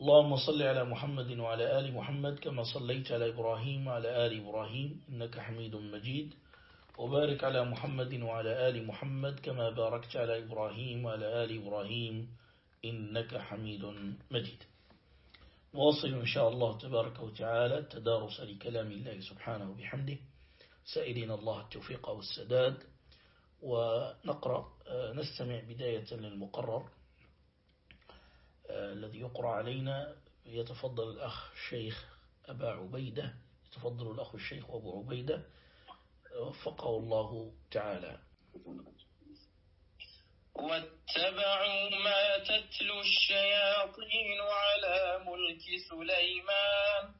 اللهم صل على محمد وعلى آل محمد كما صليت على إبراهيم وعلى آل إبراهيم إنك حميد مجيد. وبارك على محمد وعلى آل محمد كما باركت على إبراهيم وعلى آل إبراهيم إنك حميد مجيد. نواصل إن شاء الله تبارك وتعالى التدارس لكلام الله سبحانه وبحمده. سائلين الله التوفيق والسداد. ونقرأ نستمع بداية للمقرر. الذي يقرأ علينا يتفضل الأخ الشيخ أبا عبيدة يتفضل الأخ الشيخ أبو عبيدة وفقه الله تعالى. واتبعوا ما تتلو الشياطين على ملك سليمان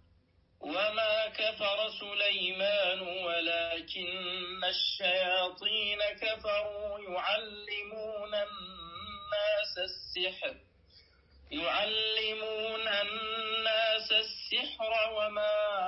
وما كفر سليمان ولكن الشياطين كفروا يعلمون الناس السحر. يعلمون الناس السحر وما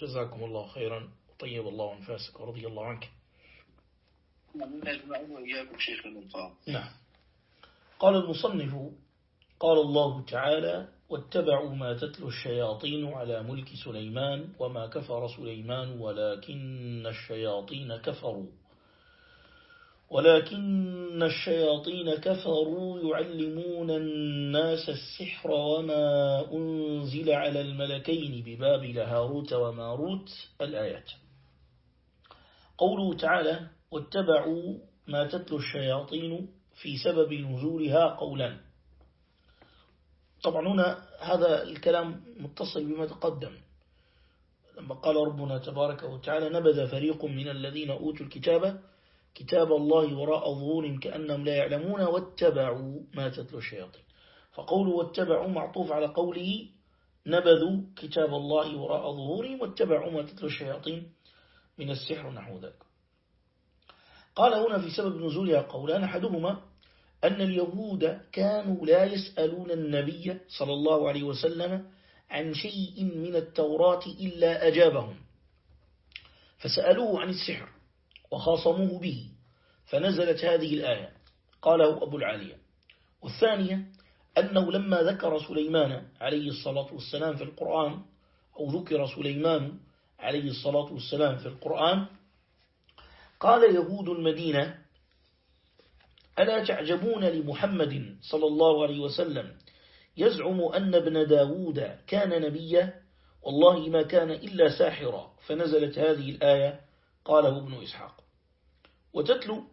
جزاكم الله خيرا وطيب الله أنفاسك ورضي الله عنك. نعم. قال المصنف قال الله تعالى واتبعوا ما تتلو الشياطين على ملك سليمان وما كفر سليمان ولكن الشياطين كفروا. ولكن الشياطين كفروا يعلمون الناس السحر وما أنزل على الملكين ببابل هاروت وماروت الآيات. قوله تعالى واتبعوا ما تتلو الشياطين في سبب نزولها قولا. طبعا هنا هذا الكلام متصل بما تقدم. لما قال ربنا تبارك وتعالى نبذ فريق من الذين أوتوا الكتاب كتاب الله وراء ظهورهم كأنهم لا يعلمون واتبعوا ما تتلو الشياطين. فقوله واتبعوا معطوف على قوله نبذوا كتاب الله وراء ظهورهم واتبعوا ما تتلو الشياطين من السحر نحو ذلك. قال هنا في سبب نزولها قولان أحدهما أن اليهود كانوا لا يسألون النبي صلى الله عليه وسلم عن شيء من التوراة إلا أجابهم. فسألوه عن السحر. وخاصموه به فنزلت هذه الآية. قاله أبو العالية. والثانية أنه لما ذكر سليمان عليه الصلاة والسلام في القرآن أو ذكر سليمان عليه الصلاة والسلام في القرآن قال يهود المدينة ألا تعجبون لمحمد صلى الله عليه وسلم يزعم أن ابن داود كان نبيا؟ والله ما كان إلا ساحرا. فنزلت هذه الآية قاله ابن إسحاق. وتتلو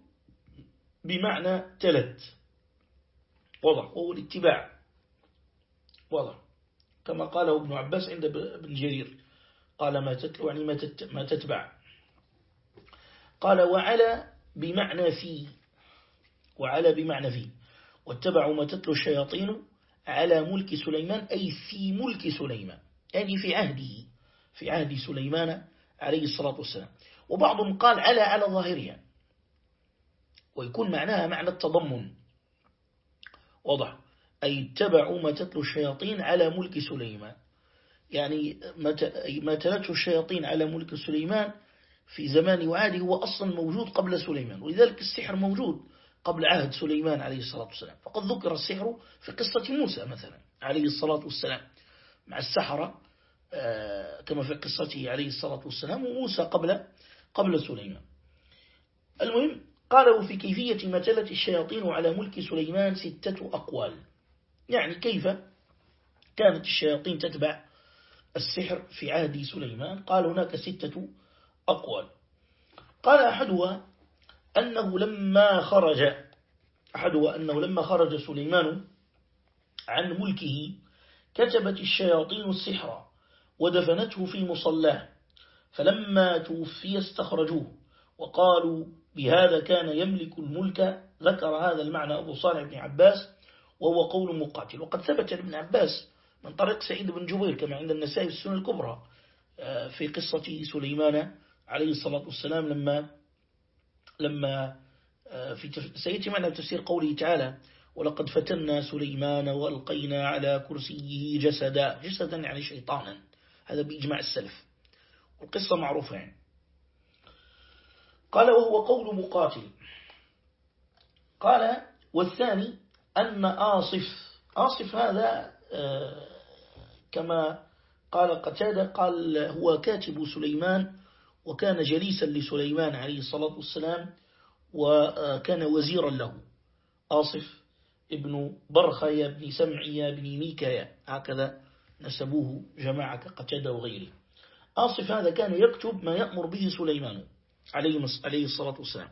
بمعنى تلت. وضع وهو الاتباع. وضع كما قاله ابن عباس عند ابن جرير. قال ما تتلو يعني ما تتبع. قال وعلى بمعنى في. وعلى بمعنى في. واتبعوا ما تتلو الشياطين على ملك سليمان أي في ملك سليمان. يعني في عهده. في عهد سليمان عليه الصلاة والسلام. وبعضهم قال على على ظاهرها. ويكون معناها معنى التضمن. واضح. أي اتبعوا ما تتلو الشياطين على ملك سليمان. يعني ما تلته الشياطين على ملك سليمان في زمان وعاده هو أصلا موجود قبل سليمان. ولذلك السحر موجود قبل عهد سليمان عليه الصلاة والسلام. فقد ذكر السحر في قصة موسى مثلا عليه الصلاة والسلام. مع السحرة آه، كما في قصته عليه الصلاة والسلام وموسى قبل قبل سليمان. المهم قالوا في كيفية متلة الشياطين على ملك سليمان ستة أقوال. يعني كيف كانت الشياطين تتبع السحر في عهد سليمان؟ قال هناك ستة أقوال. قال أحدها أنه لما خرج أحدها أنه لما خرج سليمان عن ملكه كتبت الشياطين السحر ودفنته في مصلاه فلما توفي استخرجوه وقالوا بهذا كان يملك الملك ذكر هذا المعنى أبو صالح بن عباس وهو قول مقاتل. وقد ثبت لابن عباس من طريق سعيد بن جبير كما عند النسائي في السنة الكبرى آه، في قصة سليمان عليه الصلاة والسلام لما لما آه، في سيأتي معنا تفسير قوله تعالى ولقد فتنا سليمان وألقينا على كرسيه جسدا. جسدا يعني شيطانا. هذا بإجماع السلف. والقصة معروفة يعني. قال وهو قول مقاتل. قال والثاني أن آصف آصف هذا آه، كما قال قتادة قال هو كاتب سليمان وكان جليسا لسليمان عليه الصلاة والسلام وكان وزيرا له. آصف ابن برخيا بن سمعيا بن ميكايا. هكذا نسبوه جماعة قتادة وغيره. آصف هذا كان يكتب ما يأمر به سليمان. عليه الصلاة والسلام.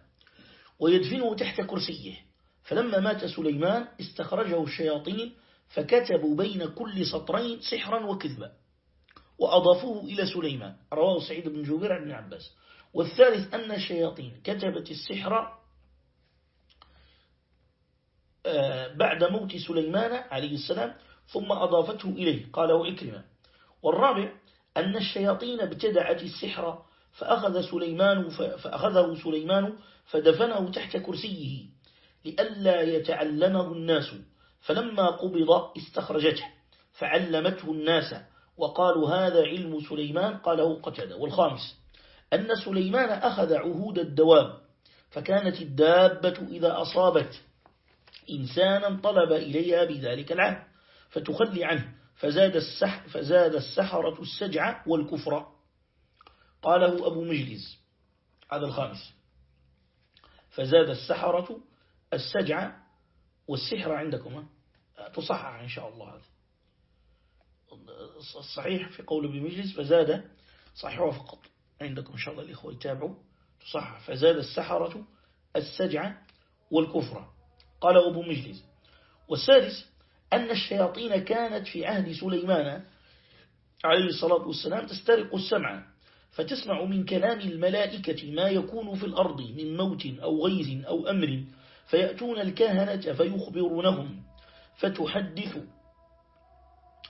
ويدفنه تحت كرسيه. فلما مات سليمان استخرجه الشياطين فكتبوا بين كل سطرين سحرا وكذبا. وأضافوه إلى سليمان. رواه سعيد بن جوبير عن عباس. والثالث أن الشياطين كتبت السحر آه، بعد موت سليمان عليه السلام ثم أضافته إليه. قاله إكرمة والرابع أن الشياطين ابتدعت السحر فأخذ سليمان فأخذه سليمان فدفنه تحت كرسيه لئلا يتعلمه الناس. فلما قبض استخرجته فعلمته الناس وقالوا هذا علم سليمان قاله قتل والخامس أن سليمان أخذ عهود الدواب فكانت الدابة إذا أصابت إنسانا طلب إليها بذلك العهد فتخلي عنه فزاد, فزاد السحرة السجع والكفر قاله أبو مجلس هذا الخامس. فزاد السحرة السجع والسحر عندكم تصحح إن شاء الله هذا. الصحيح في قول ابن مجلس فزاد صحيح فقط. عندكم إن شاء الله الإخوة يتابعوا تصحح. فزاد السحرة السجع والكفر. قال أبو مجلس. والسادس أن الشياطين كانت في عهد سليمان عليه الصلاة والسلام تسترق السمع فتسمع من كلام الملائكة ما يكون في الأرض من موت أو غيث أو أمر فيأتون الكهنة فيخبرونهم فتحدث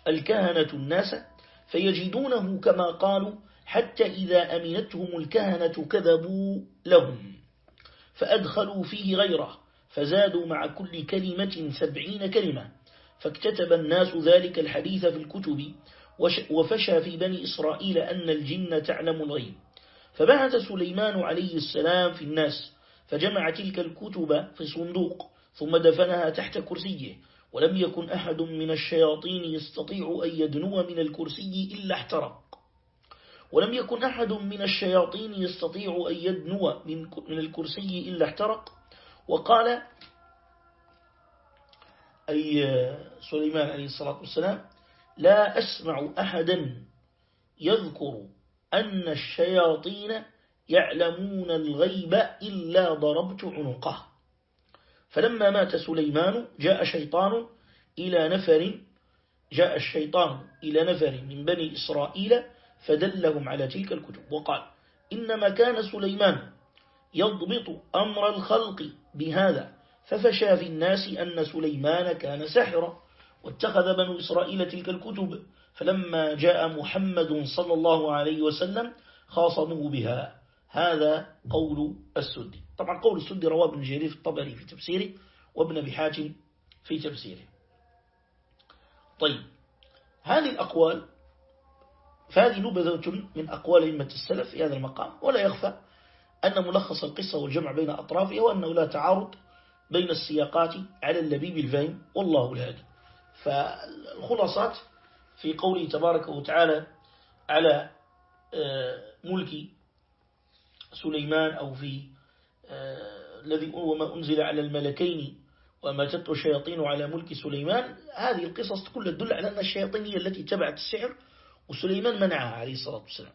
الكهنة الناس فيجدونه كما قالوا حتى إذا أمنتهم الكهنة كذبوا لهم فأدخلوا فيه غيره فزادوا مع كل كلمة سبعين كلمة فاكتتب الناس ذلك الحديث في الكتب وفشى في بني إسرائيل أن الجن تعلم الغيب. فبعث سليمان عليه السلام في الناس فجمع تلك الكتب في صندوق ثم دفنها تحت كرسيه ولم يكن أحد من الشياطين يستطيع أن يدنو من الكرسي إلا احترق. ولم يكن أحد من الشياطين يستطيع أن يدنو من الكرسي إلا احترق. وقال أي سليمان عليه الصلاة والسلام لا أسمع أحدا يذكر أن الشياطين يعلمون الغيب إلا ضربت عنقه. فلما مات سليمان جاء شيطان إلى نفر جاء الشيطان إلى نفر من بني إسرائيل فدلهم على تلك الكتب وقال إنما كان سليمان يضبط أمر الخلق بهذا ففشى في الناس أن سليمان كان سحرا. واتخذ بنو إسرائيل تلك الكتب فلما جاء محمد صلى الله عليه وسلم خاصموا بها. هذا قول السدي. طبعا قول السدي رواه ابن جرير في الطبري في تفسيره وابن حاتم في تفسيره. طيب هذه الأقوال فهذه نبذة من أقوال أئمة السلف في هذا المقام ولا يخفى أن ملخص القصة والجمع بين أطرافها وأنه لا تعارض بين السياقات على اللبيب الفهم والله الهادي فالخلاصات في قوله تبارك وتعالى على آه، ملك سليمان أو في آه، الذي وما أنزل على الملكين وما تتلو الشياطين على ملك سليمان. هذه القصص كلها تدل على أن الشياطين هي التي تبعت السحر وسليمان منعها عليه الصلاة والسلام.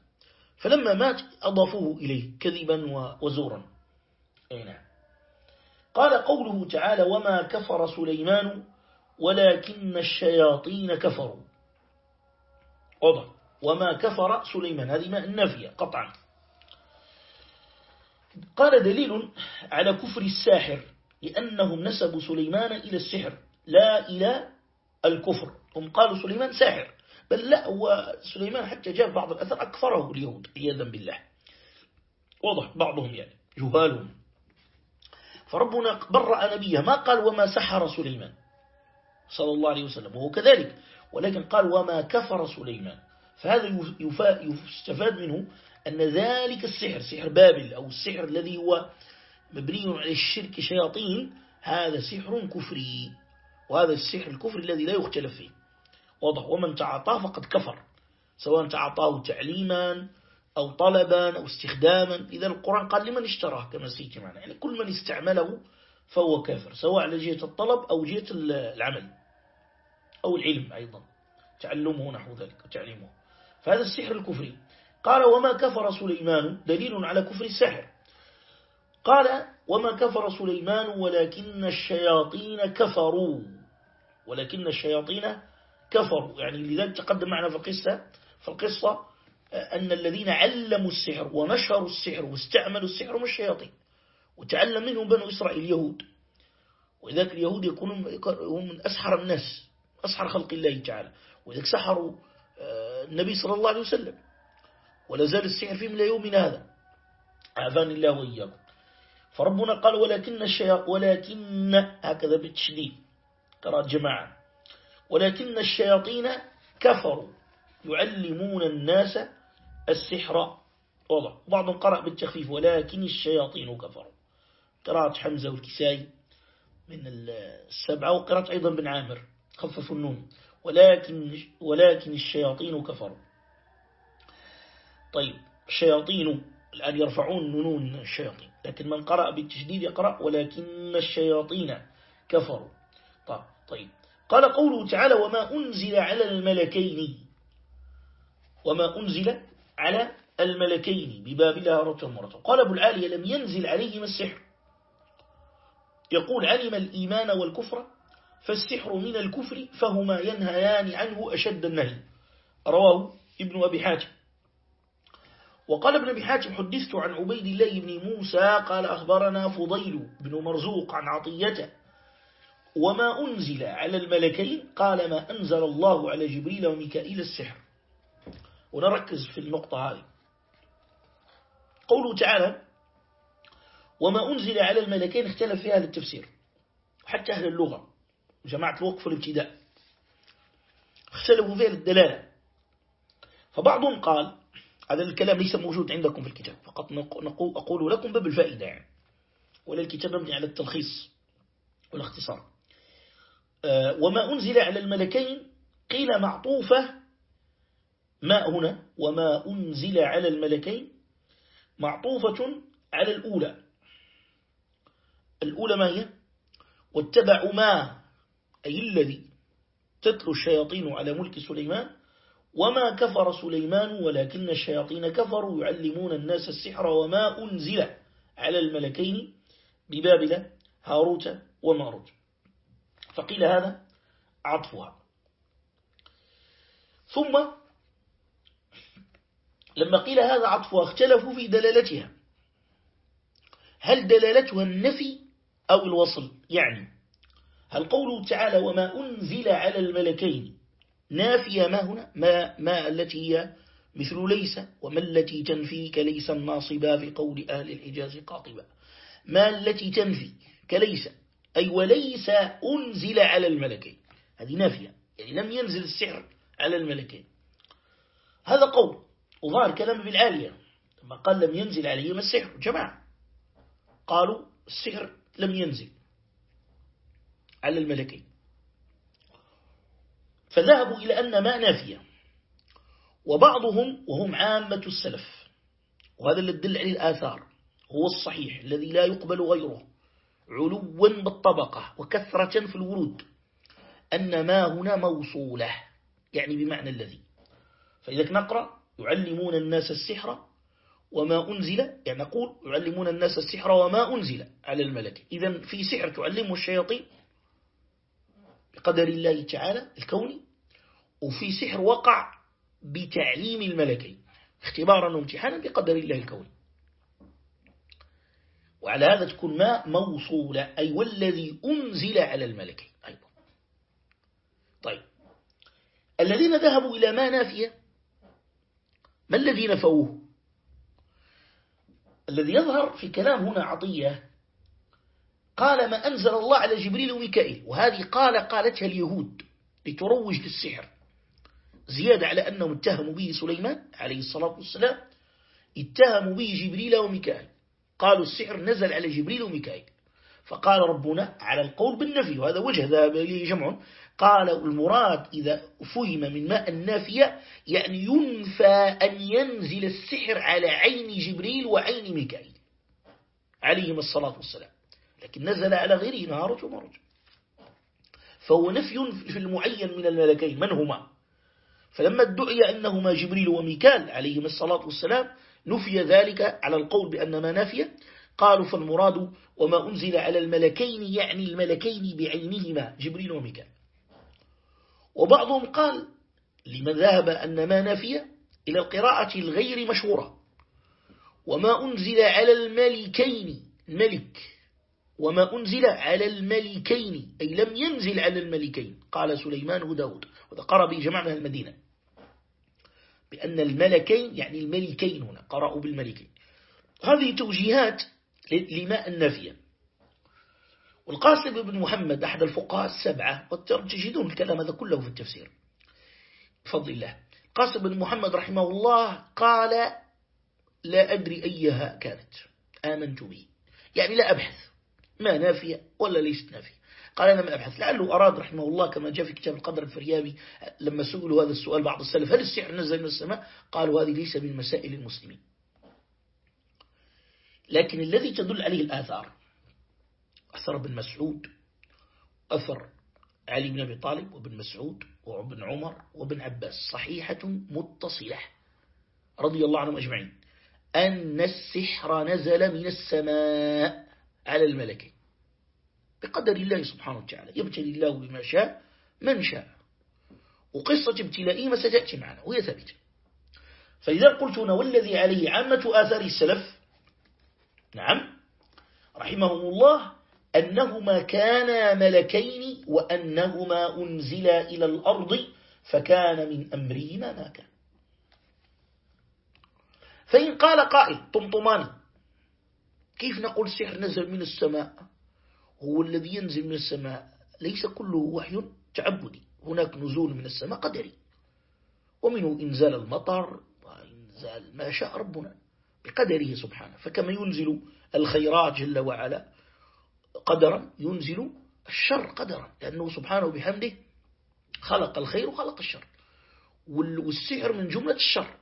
فلما مات أضافوه إليه كذبا وزورا. أي نعم. قال قوله تعالى وما كفر سليمان ولكن الشياطين كفروا. وضع وما كفر سليمان. هذه ما النافية قطعا. قال دليل على كفر الساحر لأنهم نسبوا سليمان إلى السحر لا إلى الكفر. هم قالوا سليمان ساحر. بل لا وسليمان حتى جاء بعض الأثر أكفره اليهود عياذا بالله. واضح بعضهم يعني جهالهم. فربنا برأ نبيه. ما قال وما سحر سليمان؟ صلى الله عليه وسلم وهو كذلك. ولكن قال وما كفر سليمان. فهذا يستفاد منه أن ذلك السحر سحر بابل أو السحر الذي هو مبني على الشرك شياطين هذا سحر كفري. وهذا السحر الكفري الذي لا يختلف فيه. واضح. ومن تعاطاه فقد كفر. سواء تعاطاه تعليما أو طلبا أو استخداما. إذا القرآن قال لمن اشتراه كما سيتي معنا. يعني كل من استعمله فهو كافر سواء على جهة الطلب أو جهة العمل أو العلم أيضا تعلمه نحو ذلك وتعليمه فهذا السحر الكفري. قال وما كفر سليمان دليل على كفر السحر. قال وما كفر سليمان ولكن الشياطين كفروا. ولكن الشياطين كفروا. يعني لذلك تقدم معنا في القصة في القصة أن الذين علموا السحر ونشروا السحر واستعملوا السحر هم الشياطين. وتعلم منهم بنو إسرائيل اليهود. وإذاك اليهود يكونون هم من أسحر الناس أسحر خلق الله تعالى. وإذاك سحروا آه، النبي صلى الله عليه وسلم. ولا زال السحر فيهم ليومنا هذا. عافاني الله وإياكم. فربنا قال ولكن الشياطين ولكن هكذا بالتشديد. قراءة جماعة. ولكن الشياطين كفروا. يعلمون الناس السحر. وضع بعضهم قرأ بالتخفيف ولكن الشياطين كفروا. قراءة حمزة والكسائي من السبعة وقراءة أيضا بن عامر خففوا النون ولكن, ولكن الشياطين كفروا. طيب الشياطين الآن يرفعون نون الشياطين لكن من قرأ بالتشديد يقرأ ولكن الشياطين كفروا. طيب, طيب. قال قوله تعالى وما أنزل على الملكين وما أنزل على الملكين ببابل هاروت وماروت قال أبو العالية لم ينزل عليهما السحر. يقول علم الإيمان والكفر فالسحر من الكفر فهما ينهيان عنه أشد النهي. رواه ابن أبي حاتم. وقال ابن أبي حاتم حدثت عن عبيد الله بن موسى قال أخبرنا فضيل بن مرزوق عن عطيته وما أنزل على الملكين قال ما أنزل الله على جبريل وميكائيل السحر. ونركز في النقطة هذه. قوله تعالى وما أنزل على الملكين اختلف في هذا التفسير. حتى أهل اللغة جماعة الوقف والابتداء اختلفوا في الدلالة. فبعضهم قال هذا الكلام ليس موجود عندكم في الكتاب فقط أقول لكم باب الفائدة يعني. ولا الكتاب مبني على التلخيص والاختصار. آه، وما أنزل على الملكين قيل معطوفة ما هنا وما أنزل على الملكين معطوفة على الأولى. الأولى ما هي؟ واتبعوا ما أي الذي تتلو الشياطين على ملك سليمان وما كفر سليمان ولكن الشياطين كفروا يعلمون الناس السحر وما أنزل على الملكين ببابل هاروت وماروت. فقيل هذا عطفها. ثم لما قيل هذا عطفها اختلفوا في دلالتها. هل دلالتها النفي أو الوصل. يعني هل قوله تعالى وما أنزل على الملكين؟ نافية ما هنا؟ ما, ما التي هي مثل ليس وما التي تنفي كليس الناصبة في قول أهل الحجاز قاطبة ما التي تنفي كليس؟ أي وليس أنزل على الملكين. هذه نافية. يعني لم ينزل السحر على الملكين. هذا قول. وظهر كلام بالعالية لما قال لم ينزل عليهم السحر. جماعة. قالوا السحر لم ينزل على الملكين. فذهبوا إلى أن ما نافية. وبعضهم وهم عامة السلف. وهذا اللي تدل عليه الآثار. هو الصحيح الذي لا يقبل غيره. علوا بالطبقة وكثرة في الورود. أن ما هنا موصولة. يعني بمعنى الذي. فإذا نقرأ يعلمون الناس السحر وما أنزل يعني نقول يعلمون الناس السحر وما أنزل على الملك. إذا في سحر تعلمه الشياطين بقدر الله تعالى الكوني وفي سحر وقع بتعليم الملكين اختبارا وامتحانا بقدر الله الكوني وعلى هذا تكون ما موصولة أي والذي أنزل على الملكين أيضا. طيب الذين ذهبوا إلى ما نافية؟ ما الذي نفوه؟ الذي يظهر في كلام هنا عطية قال ما أنزل الله على جبريل وميكائيل. وهذه قال قالتها اليهود لتروج للسحر. زيادة على أنهم اتهموا به سليمان عليه الصلاة والسلام اتهموا به جبريل وميكائيل. قالوا السحر نزل على جبريل وميكائيل. فقال ربنا على القول بالنفي وهذا وجه ذهب إليه جمع. قال المراد إذا فهم من ماء النافية يعني ينفى أن ينزل السحر على عين جبريل وعين ميكائيل. عليهم الصلاة والسلام. لكن نزل على غيره نهارج ومرج. فهو نفي في المعين من الملكين. من هما؟ فلما ادعي أنهما جبريل وميكال عليهم الصلاة والسلام نفي ذلك على القول بأن ما نافية. قالوا فالمراد وما أنزل على الملكين يعني الملكين بعينهما جبريل وميكال. وبعضهم قال لمن ذهب أن ما نافية إلى القراءة الغير مشهورة. وما أنزل على الملكين ملك. وما أنزل على الملكين أي لم ينزل على الملكين. قال سليمان وداود. قرأ به جمعنا المدينة. بأن الملكين يعني الملكين هنا قرأوا بالملكين. هذه توجيهات لماء النافية والقاسم بن محمد أحد الفقهاء السبعة وتجدون الكلام هذا كله في التفسير. بفضل الله. قاسم بن محمد رحمه الله قال لا أدري أيها كانت. آمنت به يعني لا أبحث. ما نافية ولا ليست نافية. قال أنا ما أبحث. لعله أراد رحمه الله كما جاء في كتاب القدر الفريابي لما سئلوا هذا السؤال بعض السلف هل السحر نزل من السماء؟ قالوا هذه ليس من مسائل المسلمين. لكن الذي تدل عليه الآثار أثر ابن مسعود أثر علي بن أبي طالب وابن مسعود وابن عمر وابن عباس صحيحة متصلة رضي الله عنهم أجمعين أن السحر نزل من السماء على الملكين بقدر الله سبحانه وتعالى يبتلي الله بما شاء من شاء. وقصة ابتلائه ما ستأتي معنا وهي ثابتة. فإذا قلت هنا والذي عليه عامة آثار السلف نعم. رحمهم الله أنهما كانا ملكين وأنهما أنزلا إلى الأرض فكان من أمرهما ما كان. فإن قال قائل طمطماني كيف نقول السحر نزل من السماء؟ هو الذي ينزل من السماء ليس كله وحي تعبدي هناك نزول من السماء قدري. ومنه إنزال المطر وإنزال ما شاء ربنا. بقدره سبحانه. فكما ينزل الخيرات جل وعلا قدرا ينزل الشر قدرا لأنه سبحانه بحمده خلق الخير وخلق الشر. والسحر من جملة الشر.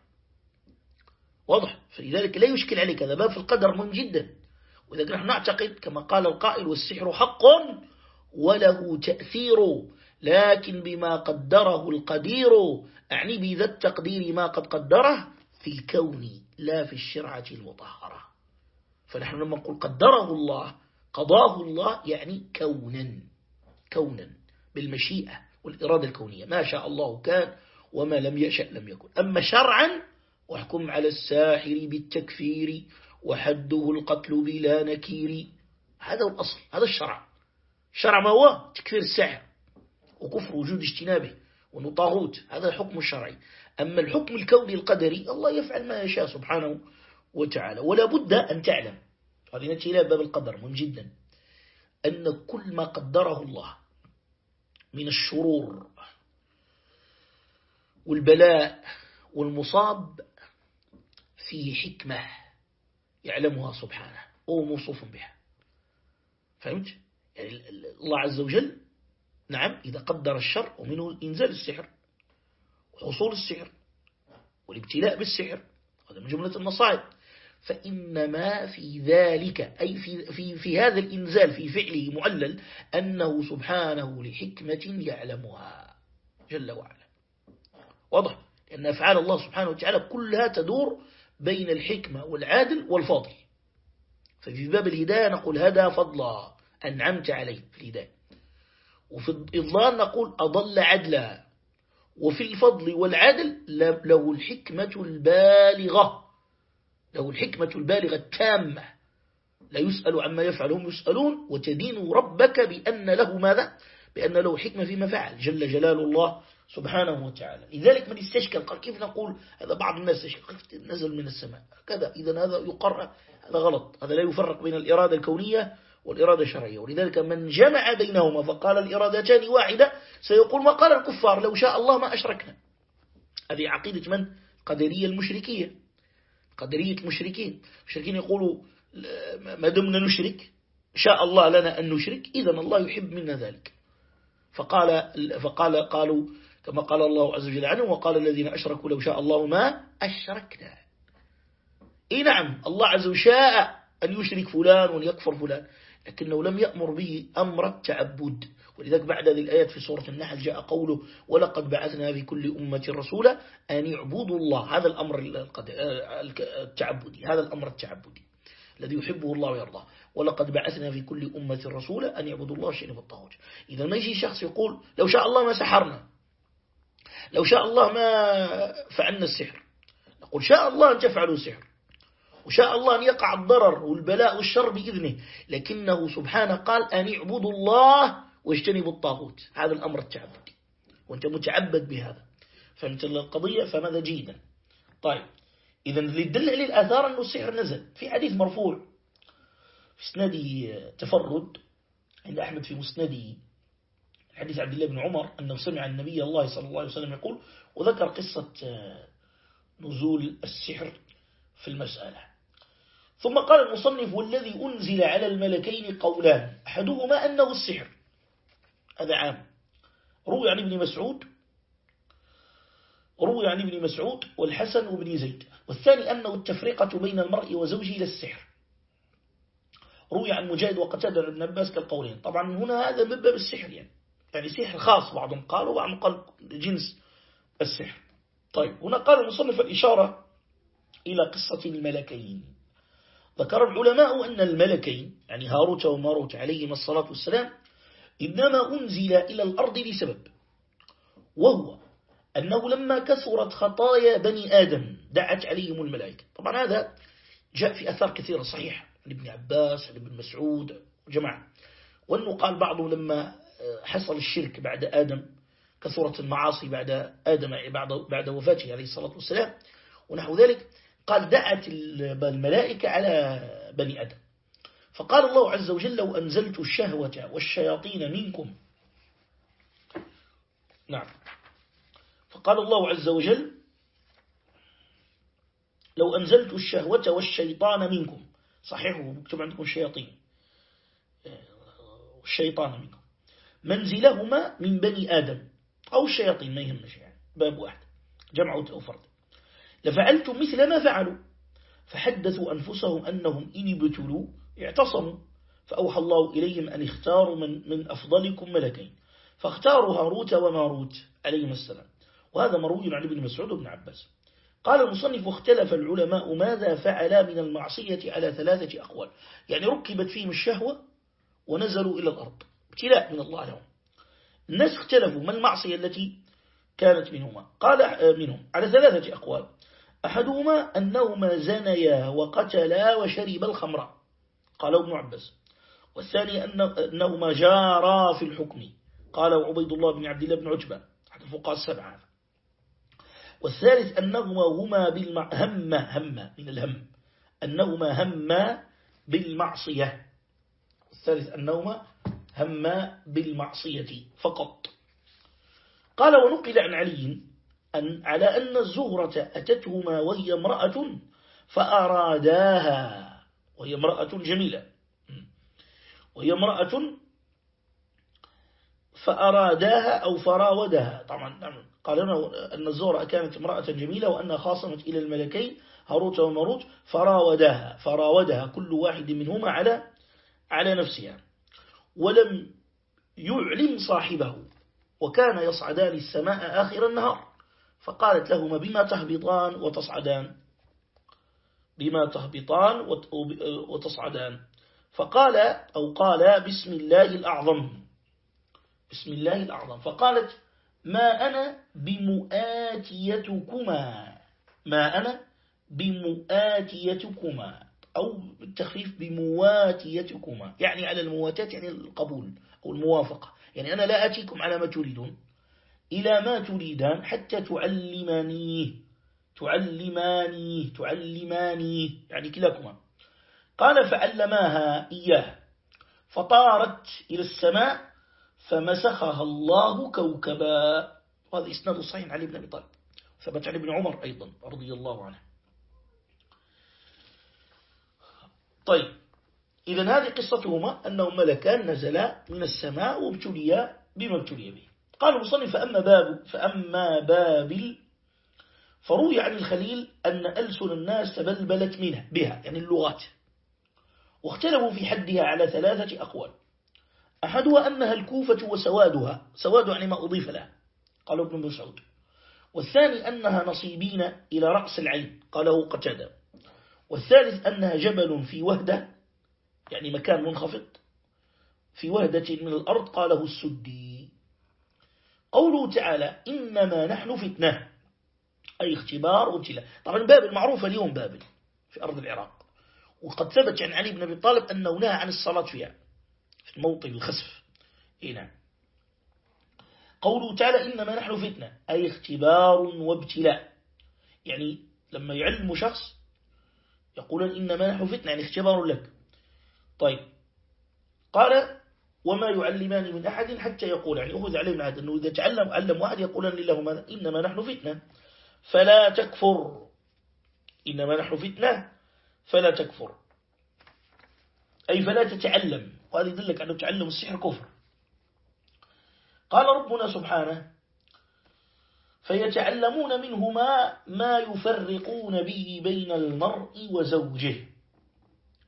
واضح؟ فلذلك لا يشكل عليك هذا باب في القدر مهم جدا. وإذا نحن نعتقد كما قال القائل والسحر حق وله تأثير لكن بما قدره القدير أعني بذا التقدير ما قد قدره في الكون لا في الشرعة المطهرة. فنحن لما نقول قدره الله قضاه الله يعني كونا كونا بالمشيئة والإرادة الكونية. ما شاء الله كان وما لم يشأ لم يكن. أما شرعا واحكم على الساحر بالتكفير وحده القتل بلا نكير. هذا الأصل هذا الشرع. الشرع ما هو؟ تكفير الساحر وكفر وجود اجتنابه وأنه طاغوت هذا الحكم الشرعي. أما الحكم الكوني القدري الله يفعل ما يشاء سبحانه وتعالى. ولا بد أن تعلم. هذه نتي إلى باب القدر مهم جدا. أن كل ما قدره الله من الشرور والبلاء والمصاب فيه حكمة يعلمها سبحانه. أو موصوف بها. فهمت؟ يعني الله عز وجل نعم إذا قدر الشر ومنه إنزال السحر. وحصول السحر والابتلاء بالسحر هذا من جملة المصائب فإنما في ذلك أي في, في, في هذا الإنزال في فعله معلل أنه سبحانه لحكمة يعلمها جل وعلا. واضح؟ لأن أفعال الله سبحانه وتعالى كلها تدور بين الحكمة والعادل والفضل ففي باب الهداية نقول هذا فضلا أنعمت عليه في الهداية. وفي الإضلال نقول أضل عدلا وفي الفضل والعدل له الحكمة البالغة له الحكمة البالغة التامة. لا يسأل عما يفعل هم يسألون وتدين ربك بأن له ماذا؟ بأن له حكمة فيما فعل جل جلال الله سبحانه وتعالى. لذلك من استشكل قال كيف نقول هذا؟ بعض الناس كيف نزل من السماء. كذا إذا هذا يقرأ هذا غلط هذا لا يفرق بين الإرادة الكونية والإرادة الشرعية ولذلك من جمع بينهما فقال الإرادتان واحدة سيقول ما قال الكفار لو شاء الله ما أشركنا. هذه عقيدة من؟ قدرية المشركية. قدرية المشركين. المشركين يقولوا ما دمنا نشرك شاء الله لنا أن نشرك إذا الله يحب منا ذلك. فقال, فقال قالوا كما قال الله عز وجل عنهم وقال الذين أشركوا لو شاء الله ما أشركنا. إي نعم الله عز وجل شاء أن يشرك فلان ويكفر فلان. لكنه لم يأمر به أمر التعبد ولذلك بعد هذه الآيات في سورة النحل جاء قوله ولقد بعثنا في كل أمة رسولا أن يعبدوا الله. هذا الأمر التعبدي. هذا الأمر التعبدي الذي يحبه الله ويرضاه. ولقد بعثنا في كل أمة رسولا أن يعبدوا الله شيئا الطاغوت إذا ما يجي شخص يقول لو شاء الله ما سحرنا. لو شاء الله ما فعلنا السحر. نقول شاء الله أن تفعلوا السحر. وشاء الله أن يقع الضرر والبلاء والشر بإذنه. لكنه سبحانه قال أن يعبدوا الله واجتنبوا الطاغوت. هذا الأمر التعبدي. وأنت متعبد بهذا. فهمت القضية؟ فماذا جيدا؟ طيب إذا اللي يدل عليه الآثار أنه السحر نزل. في حديث مرفوع في سنده تفرد عند أحمد في مسنده حديث عبد الله بن عمر أنه سمع النبي الله صلى الله عليه وسلم يقول وذكر قصة نزول السحر في المسألة. ثم قال المصنف والذي أنزل على الملكين قولان أحدهما أنه السحر. هذا عام. روي عن ابن مسعود. روي عن ابن مسعود والحسن وابن زيد. والثاني أنه التفرقة بين المرء وزوجه إلى السحر. روي عن مجاهد وقتادة ابن عباس كالقولين. طبعا هنا هذا من باب السحر يعني. يعني سحر خاص بعضهم قالوا وبعضهم قال جنس السحر. طيب هنا قال المصنف الإشارة إلى قصة الملكين. ذكر العلماء أن الملكين يعني هاروت وماروت عليهما الصلاة والسلام إنما أنزل إلى الأرض لسبب وهو أنه لما كثرت خطايا بني آدم دعت عليهم الملائكة. طبعا هذا جاء في أثار كثيرة صحيحة عن ابن عباس عن ابن مسعود جماعة. وأنه قال بعضهم لما حصل الشرك بعد آدم كثرة المعاصي بعد آدم بعد, بعد وفاته عليه الصلاة والسلام ونحو ذلك. قال دعت الملائكة على بني آدم. فقال الله عز وجل لو أنزلت الشهوة والشياطين منكم. نعم. فقال الله عز وجل لو أنزلت الشهوة والشيطان منكم. صحيح مكتوب عندكم الشياطين الشيطان منكم. منزلهما من بني آدم. أو الشياطين ما يهمش يعني. باب واحد. جمع أو فرد. لفعلتم مثل ما فعلوا. فحدثوا أنفسهم أنهم إن ابتلوا اعتصموا. فأوحى الله إليهم أن اختاروا من, من أفضلكم ملكين. فاختاروا هاروت وماروت عليهم السلام. وهذا مروي عن ابن مسعود بن عباس. قال المصنف واختلف العلماء ماذا فعلا من المعصية على ثلاثة أقوال. يعني ركبت فيهم الشهوة ونزلوا إلى الأرض. ابتلاء من الله لهم. الناس اختلفوا ما المعصية التي كانت منهما. قال منهم على ثلاثة أقوال. أحدهما أنهما زنيا وقتلا وشرب الخمر. قال ابن عباس. والثاني أنهما جارا في الحكم. قال عبيد الله بن عبد الله بن عتبة. أحد الفقهاء السبعة. والثالث أنهما هما بالمع... هم هم من الهم. أنهما هم بالمعصية. الثالث أنهما هم بالمعصية فقط. قال ونقل عن علي أن على أن الزهرة أتتهما وهي امرأة فأراداها. وهي امرأة جميلة. وهي امرأة فأراداها أو فراودها طبعا قال أن الزهرة كانت امرأة جميلة وأنها خاصمت إلى الملكين هاروت وماروت فراودها فراودها كل واحد منهما على على نفسها. ولم يعلم صاحبه وكان يصعدان السماء آخر النهار. فقالت لهما بما تهبطان وتصعدان. بما تهبطان وتصعدان. فقال أو قال بسم الله الأعظم. بسم الله الأعظم. فقالت ما أنا بمؤاتيتكما. ما أنا بمؤاتيتكما. أو بالتخفيف بمواتيتكما. يعني على المواتات يعني القبول أو الموافقة. يعني أنا لا أتيكم على ما تريدون. إلى ما تريدان حتى تعلمانيه. تعلمانيه. تعلمانيه. يعني كلاكما. قال فعلماها إياه. فطارت إلى السماء فمسخها الله كوكبا. وهذا إسناد صحيح علي بن أبي طالب. ثبت عن ابن عمر أيضا رضي الله عنه. طيب. إذا هذه قصتهما أنه ملكان نزلا من السماء وابتليا بما ابتلي به. قال المصنف فأما باب فأما بابل فروي عن الخليل أن ألسن الناس تبلبلت منها بها يعني اللغات. واختلفوا في حدها على ثلاثة أقوال. أحدها أنها الكوفة وسوادها سواد يعني ما أضيف لها قال ابن مسعود. والثاني أنها نصيبين إلى رأس العين قاله قتادة. والثالث أنها جبل في وهدة يعني مكان منخفض في وهدة من الأرض قاله السدي. قوله تعالى إنما نحن فتنة. أي اختبار وابتلاء طبعا بابل معروفة اليوم بابل في أرض العراق. وقد ثبت عن علي بن أبي طالب أنه نهى عن الصلاة فيها في موطن الخسف. إيه نعم. قوله تعالى إنما نحن فتنة أي اختبار وابتلاء. يعني لما يعلم شخص يقول إنما نحن فتنة يعني اختبار لك. طيب. قال وما يعلمان من أحد حتى يقول. يعني أخذ عليه هذا أنه إذا تعلم علم واحد يقول لهما إنما نحن فتنة. فلا تكفر. إنما نحن فتنة. فلا تكفر. أي فلا تتعلم. وهذا يدلك أنه تعلم السحر كفر. قال ربنا سبحانه فيتعلمون منهما ما يفرقون به بين المرء وزوجه.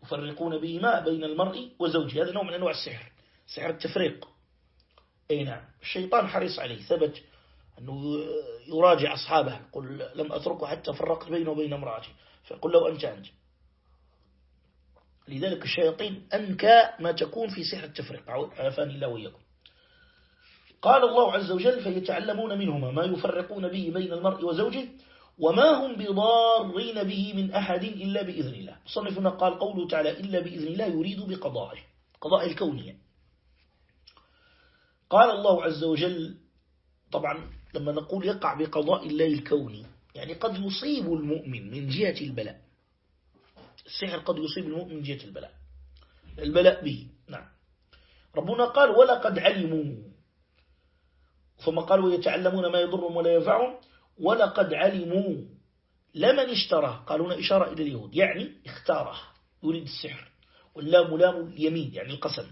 يفرقون به ما بين المرء وزوجه. هذا نوع من أنواع السحر. سحر التفريق. أي نعم. الشيطان حريص عليه. ثبت أنه يراجع أصحابه. يقول لم أتركه حتى فرقت بينه وبين امرأتي. فيقول له أنت أنت. لذلك الشياطين أنكى ما تكون في سحر التفريق. عافاني الله وإياكم. قال الله عز وجل فيتعلمون منهما ما يفرقون به بين المرء وزوجه وما هم بضارين به من أحد إلا بإذن الله. صنفنا قال قوله تعالى إلا بإذن الله يريد بقضائه. قضاء الكونية. قال الله عز وجل طبعا لما نقول يقع بقضاء الله الكوني يعني قد يصيب المؤمن من جهة البلاء. السحر قد يصيب المؤمن من جهة البلاء. البلاء به نعم. ربنا قال ولقد علموا. ثم قال ويتعلمون ما يضرهم ولا ينفعهم. ولقد علموا. لمن اشترى قالوا إشارة إلى اليهود يعني اختاره يريد السحر. واللام لام اليمين. يعني القسم.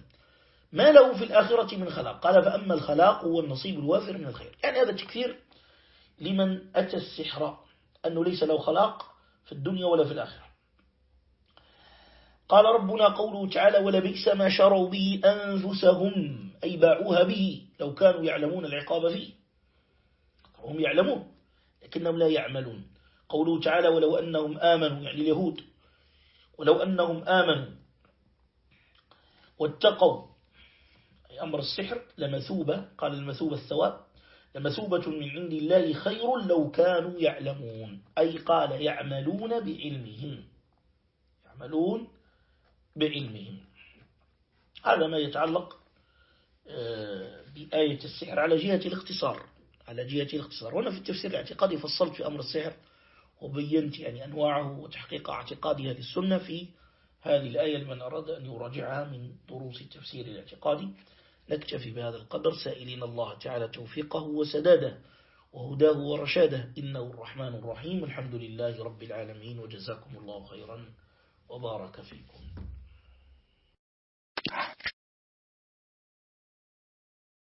ما له في الآخرة من خلاق. قال فأما الخلاق هو النصيب الوافر من الخير. يعني هذا تكثير لمن أتى السحر أنه ليس له خلاق في الدنيا ولا في الآخرة. قال ربنا قوله تعالى ولبئس ما شروا به أنفسهم أي باعوها به لو كانوا يعلمون العقاب فيه. هم يعلمون لكنهم لا يعملون. قوله تعالى ولو أنهم آمنوا يعني اليهود. ولو أنهم آمنوا واتقوا أمر السحر لمثوبة قال المثوبة الثواب لمثوبة من عند الله خير لو كانوا يعلمون أي قال يعملون بعلمهم. يعملون بعلمهم. هذا ما يتعلق آه، بآية السحر. على جهة الاختصار على جهة الاختصار وأنا في التفسير الاعتقادي فصلت في أمر السحر وبينت يعني أنواعه وتحقيق اعتقاد هذه السنة في هذه الآية لمن أراد أن يراجعها من دروس التفسير الاعتقادي. نكتفي بهذا القدر سائلين الله تعالى توفيقه وسداده وهداه ورشاده. إنه الرحمن الرحيم. الحمد لله رب العالمين. وجزاكم الله خيرا وبارك فيكم.